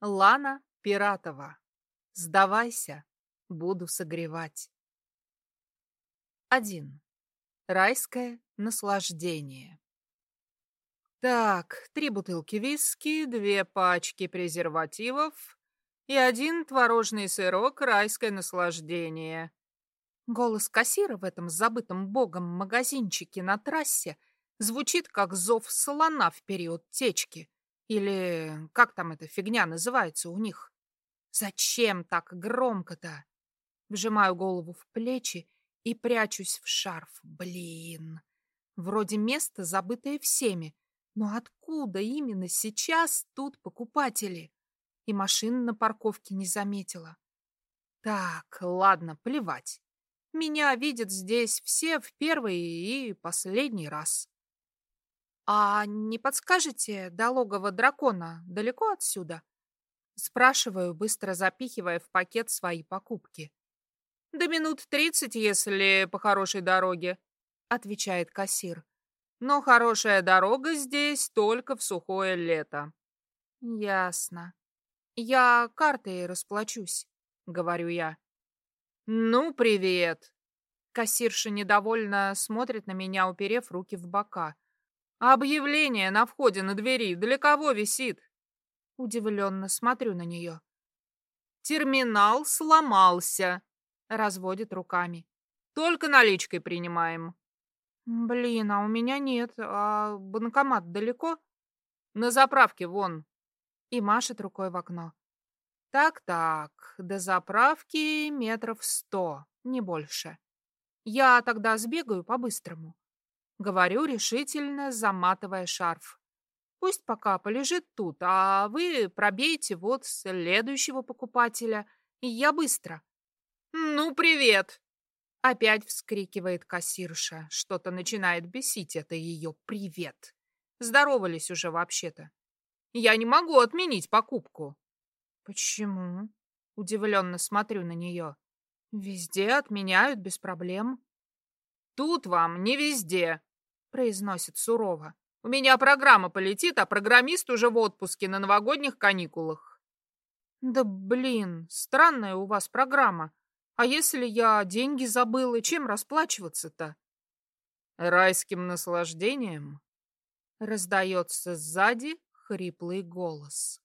Лана Пиратова. Сдавайся, буду согревать. 1. Райское наслаждение. Так, три бутылки виски, две пачки презервативов и один творожный сырок «Райское наслаждение». Голос кассира в этом забытом богом магазинчике на трассе звучит как зов слона в период течки. Или как там эта фигня называется у них? Зачем так громко-то? Вжимаю голову в плечи и прячусь в шарф. Блин, вроде место, забытое всеми. Но откуда именно сейчас тут покупатели? И машин на парковке не заметила. Так, ладно, плевать. Меня видят здесь все в первый и последний раз. «А не подскажете, до логова дракона далеко отсюда?» Спрашиваю, быстро запихивая в пакет свои покупки. «До минут тридцать, если по хорошей дороге», — отвечает кассир. «Но хорошая дорога здесь только в сухое лето». «Ясно. Я картой расплачусь», — говорю я. «Ну, привет!» Кассирша недовольно смотрит на меня, уперев руки в бока. «Объявление на входе на двери для кого висит?» Удивленно смотрю на нее. «Терминал сломался», — разводит руками. «Только наличкой принимаем». «Блин, а у меня нет. А банкомат далеко?» «На заправке вон». И машет рукой в окно. Так-так, до заправки метров сто, не больше. Я тогда сбегаю по-быстрому. Говорю решительно, заматывая шарф. Пусть пока полежит тут, а вы пробейте вот следующего покупателя, и я быстро. «Ну, привет!» Опять вскрикивает кассирша. Что-то начинает бесить это ее «привет». Здоровались уже вообще-то. Я не могу отменить покупку. «Почему?» — удивленно смотрю на нее. «Везде отменяют без проблем». «Тут вам не везде», — произносит сурово. «У меня программа полетит, а программист уже в отпуске на новогодних каникулах». «Да блин, странная у вас программа. А если я деньги забыла, чем расплачиваться-то?» «Райским наслаждением», — раздается сзади хриплый голос.